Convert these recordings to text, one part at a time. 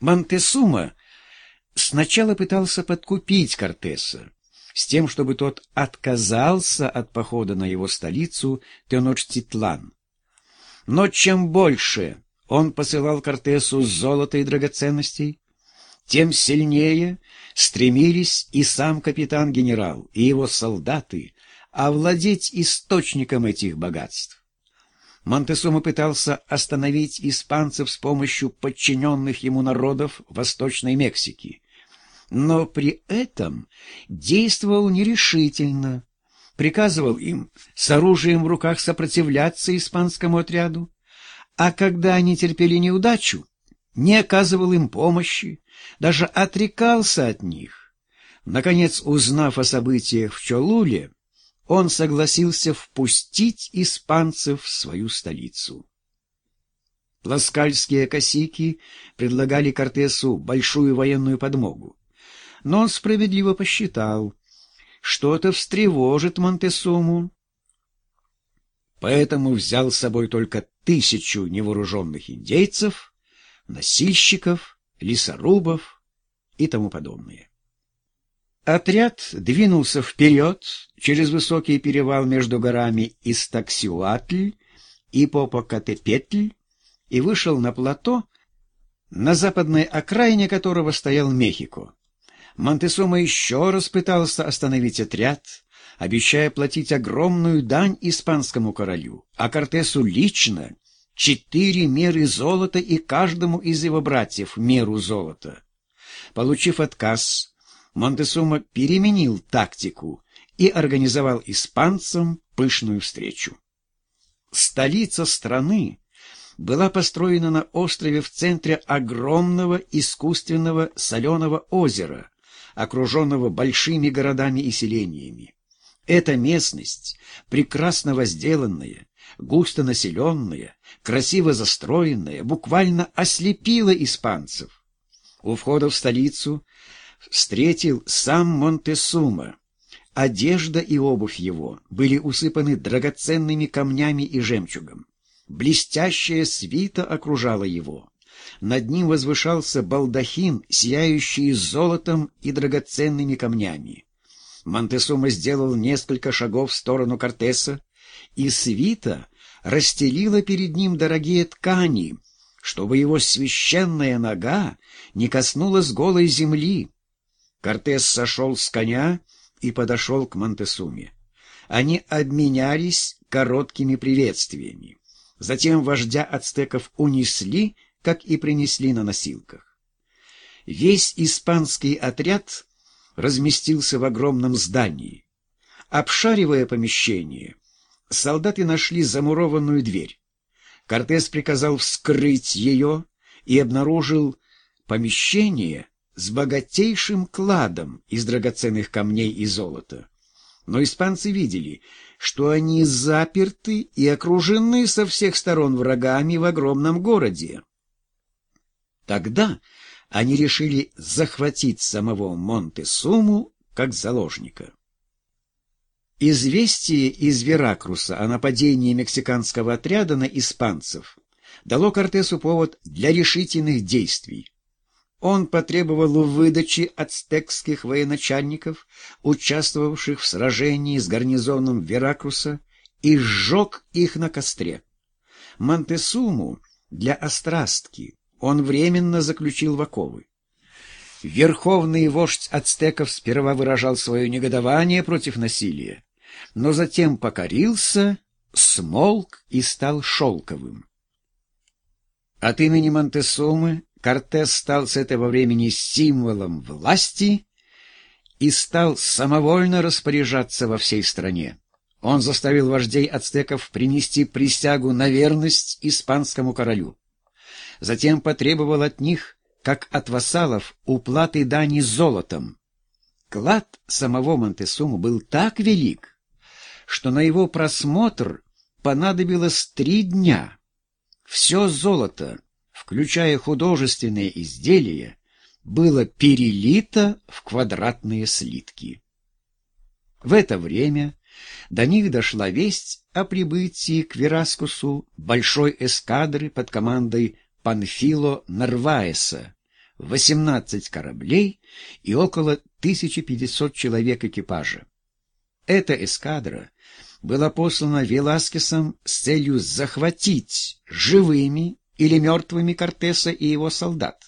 Монтесума сначала пытался подкупить Кортеса с тем, чтобы тот отказался от похода на его столицу Теночтитлан. Но чем больше он посылал Кортесу золота и драгоценностей, тем сильнее стремились и сам капитан-генерал, и его солдаты овладеть источником этих богатств. Монтесума пытался остановить испанцев с помощью подчиненных ему народов Восточной Мексики, но при этом действовал нерешительно, приказывал им с оружием в руках сопротивляться испанскому отряду, а когда они терпели неудачу, не оказывал им помощи, даже отрекался от них. Наконец, узнав о событиях в Чолуле, он согласился впустить испанцев в свою столицу. Пласкальские косики предлагали Кортесу большую военную подмогу, но он справедливо посчитал, что это встревожит Монтесуму, поэтому взял с собой только тысячу невооруженных индейцев, носильщиков, лесорубов и тому подобное. Отряд двинулся вперед через высокий перевал между горами Истаксиуатль и Попокатепетль и вышел на плато, на западной окраине которого стоял Мехико. Монтесума еще раз пытался остановить отряд, обещая платить огромную дань испанскому королю, а Кортесу лично четыре меры золота и каждому из его братьев меру золота. Получив отказ, Монтесума переменил тактику и организовал испанцам пышную встречу. Столица страны была построена на острове в центре огромного искусственного соленого озера, окруженного большими городами и селениями. Эта местность, прекрасно возделанная, густо населенная, красиво застроенная, буквально ослепила испанцев. У входа в столицу встретил сам Монтесума. Одежда и обувь его были усыпаны драгоценными камнями и жемчугом. Блестящая свита окружала его. Над ним возвышался балдахин, сияющий золотом и драгоценными камнями. Монтесума сделал несколько шагов в сторону Кортеса, и свита расстелила перед ним дорогие ткани, чтобы его священная нога не коснулась голой земли. Кортес сошел с коня и подошел к Монтесуме. Они обменялись короткими приветствиями. Затем вождя ацтеков унесли, как и принесли на носилках. Весь испанский отряд разместился в огромном здании. Обшаривая помещение, солдаты нашли замурованную дверь. Кортес приказал вскрыть ее и обнаружил помещение, с богатейшим кладом из драгоценных камней и золота. Но испанцы видели, что они заперты и окружены со всех сторон врагами в огромном городе. Тогда они решили захватить самого Монте-Суму как заложника. Известие из Веракруса о нападении мексиканского отряда на испанцев дало Кортесу повод для решительных действий. Он потребовал выдачи ацтекских военачальников, участвовавших в сражении с гарнизоном Веракруса, и сжег их на костре. Монтесуму для острастки он временно заключил в оковы. Верховный вождь ацтеков сперва выражал свое негодование против насилия, но затем покорился, смолк и стал шелковым. От имени Монтесумы Кортес стал с этого времени символом власти и стал самовольно распоряжаться во всей стране. Он заставил вождей ацтеков принести присягу на верность испанскому королю. Затем потребовал от них, как от вассалов, уплаты дани золотом. Клад самого Монтесуму был так велик, что на его просмотр понадобилось три дня. Все золото, включая художественные изделия, было перелито в квадратные слитки. В это время до них дошла весть о прибытии к Вераскусу большой эскадры под командой Панфило Нарваеса, 18 кораблей и около 1500 человек экипажа. Эта эскадра была послана Веласкесом с целью захватить живыми или мертвыми Кортеса и его солдат.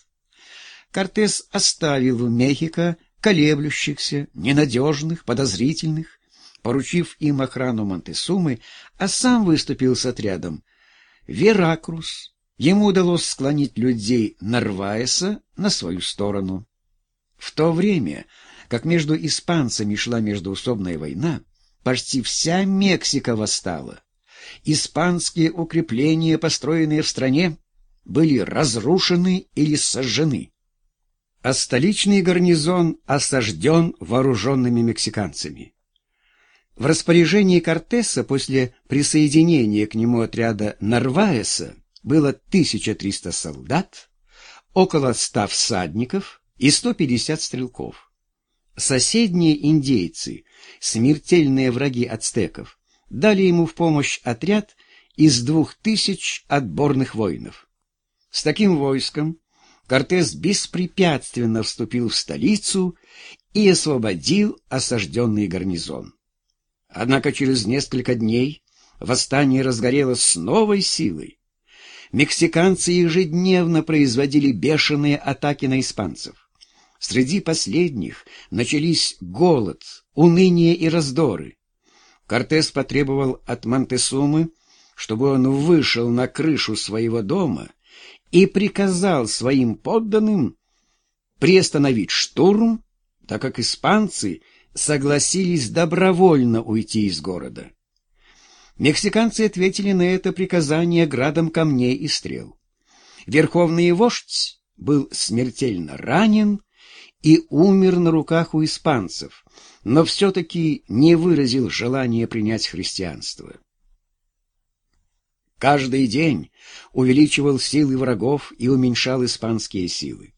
Кортес оставил в Мехико колеблющихся, ненадежных, подозрительных, поручив им охрану Монтесумы, а сам выступил с отрядом Веракрус. Ему удалось склонить людей Нарваеса на свою сторону. В то время, как между испанцами шла междоусобная война, почти вся Мексика восстала. Испанские укрепления, построенные в стране, были разрушены или сожжены. А столичный гарнизон осажден вооруженными мексиканцами. В распоряжении Кортеса после присоединения к нему отряда Нарваеса было 1300 солдат, около 100 всадников и 150 стрелков. Соседние индейцы, смертельные враги ацтеков, дали ему в помощь отряд из двух тысяч отборных воинов. С таким войском Кортес беспрепятственно вступил в столицу и освободил осажденный гарнизон. Однако через несколько дней восстание разгорелось с новой силой. Мексиканцы ежедневно производили бешеные атаки на испанцев. Среди последних начались голод, уныние и раздоры. Кортес потребовал от Монтесумы, чтобы он вышел на крышу своего дома и приказал своим подданным приостановить штурм, так как испанцы согласились добровольно уйти из города. Мексиканцы ответили на это приказание градом камней и стрел. Верховный вождь был смертельно ранен и умер на руках у испанцев, но все-таки не выразил желания принять христианство. Каждый день увеличивал силы врагов и уменьшал испанские силы.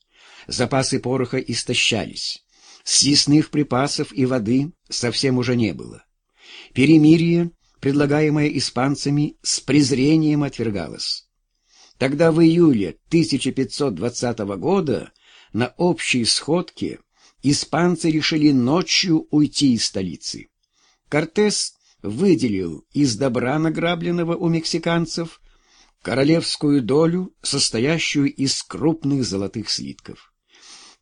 Запасы пороха истощались. Съестных припасов и воды совсем уже не было. Перемирие, предлагаемое испанцами, с презрением отвергалось. Тогда в июле 1520 года на общей сходке испанцы решили ночью уйти из столицы. Кортес выделил из добра, награбленного у мексиканцев, королевскую долю, состоящую из крупных золотых слитков.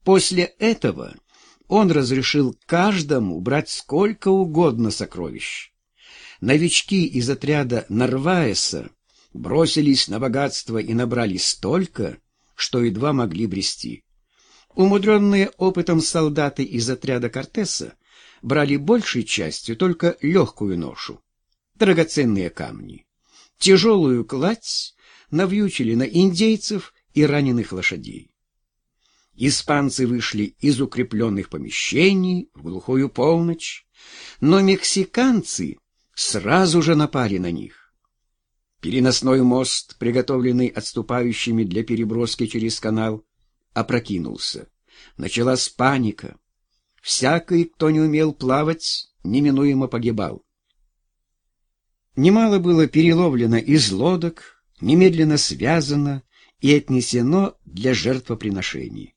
После этого он разрешил каждому брать сколько угодно сокровищ. Новички из отряда Нарваеса бросились на богатство и набрали столько, что едва могли брести. Умудренные опытом солдаты из отряда Кортеса брали большей частью только легкую ношу, драгоценные камни. Тяжелую кладь навьючили на индейцев и раненых лошадей. Испанцы вышли из укрепленных помещений в глухую полночь, но мексиканцы сразу же напали на них. Переносной мост, приготовленный отступающими для переброски через канал, опрокинулся. Началась паника. Всякий, кто не умел плавать, неминуемо погибал. Немало было переловлено из лодок, немедленно связано и отнесено для жертвоприношений.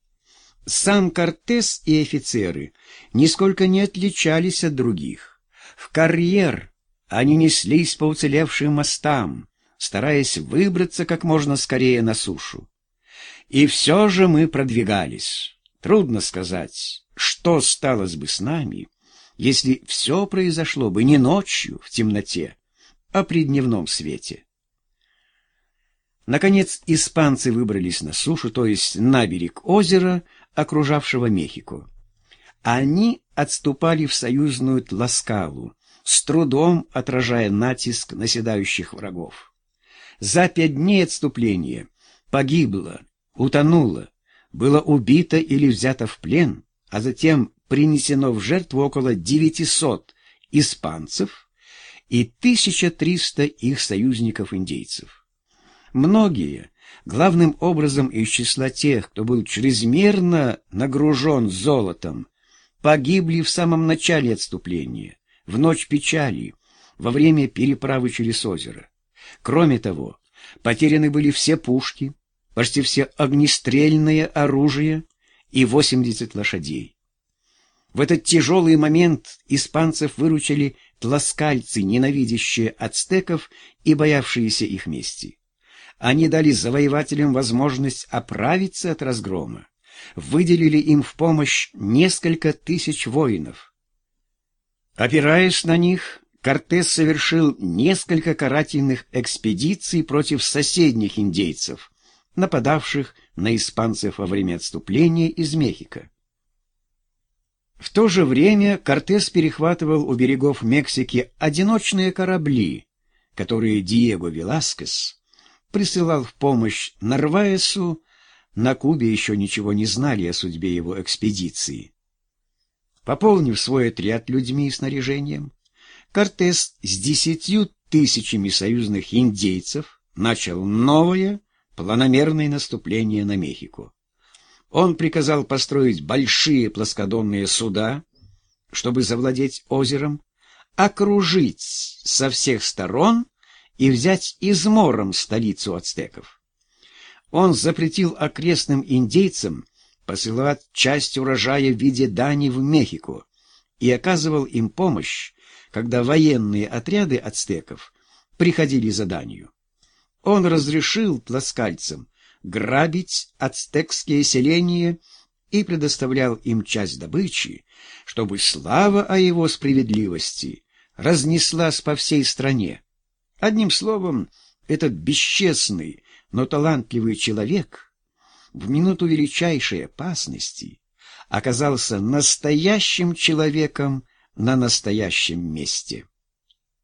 Сам Кортес и офицеры нисколько не отличались от других. В карьер они неслись по уцелевшим мостам, стараясь выбраться как можно скорее на сушу. И все же мы продвигались. Трудно сказать, что сталось бы с нами, если все произошло бы не ночью в темноте, а при дневном свете. Наконец испанцы выбрались на сушу, то есть на берег озера, окружавшего Мехико. Они отступали в союзную Тласкалу, с трудом отражая натиск наседающих врагов. За пять дней отступления погибло, утонуло, было убито или взято в плен, а затем принесено в жертву около 900 испанцев и 1300 их союзников-индейцев. Многие главным образом из числа тех, кто был чрезмерно нагружен золотом, погибли в самом начале отступления, в ночь печали, во время переправы через озеро. Кроме того, потеряны были все пушки, почти все огнестрельное оружие и 80 лошадей. В этот тяжелый момент испанцев выручили тласкальцы, ненавидящие ацтеков и боявшиеся их мести. Они дали завоевателям возможность оправиться от разгрома, выделили им в помощь несколько тысяч воинов. Опираясь на них, Кортес совершил несколько карательных экспедиций против соседних индейцев, нападавших на испанцев во время отступления из Мехико. В то же время Кортес перехватывал у берегов Мексики одиночные корабли, которые Диего Веласкес присылал в помощь Нарваесу, на Кубе еще ничего не знали о судьбе его экспедиции. Пополнив свой отряд людьми и снаряжением, Кортес с десятью тысячами союзных индейцев начал новое планомерное наступление на Мехико. Он приказал построить большие плоскодонные суда, чтобы завладеть озером, окружить со всех сторон и взять измором столицу ацтеков. Он запретил окрестным индейцам посылать часть урожая в виде дани в Мехико и оказывал им помощь, когда военные отряды ацтеков приходили за данью. Он разрешил плоскальцам грабить ацтекские селения и предоставлял им часть добычи, чтобы слава о его справедливости разнеслась по всей стране. Одним словом, этот бесчестный, но талантливый человек в минуту величайшей опасности оказался настоящим человеком на настоящем месте.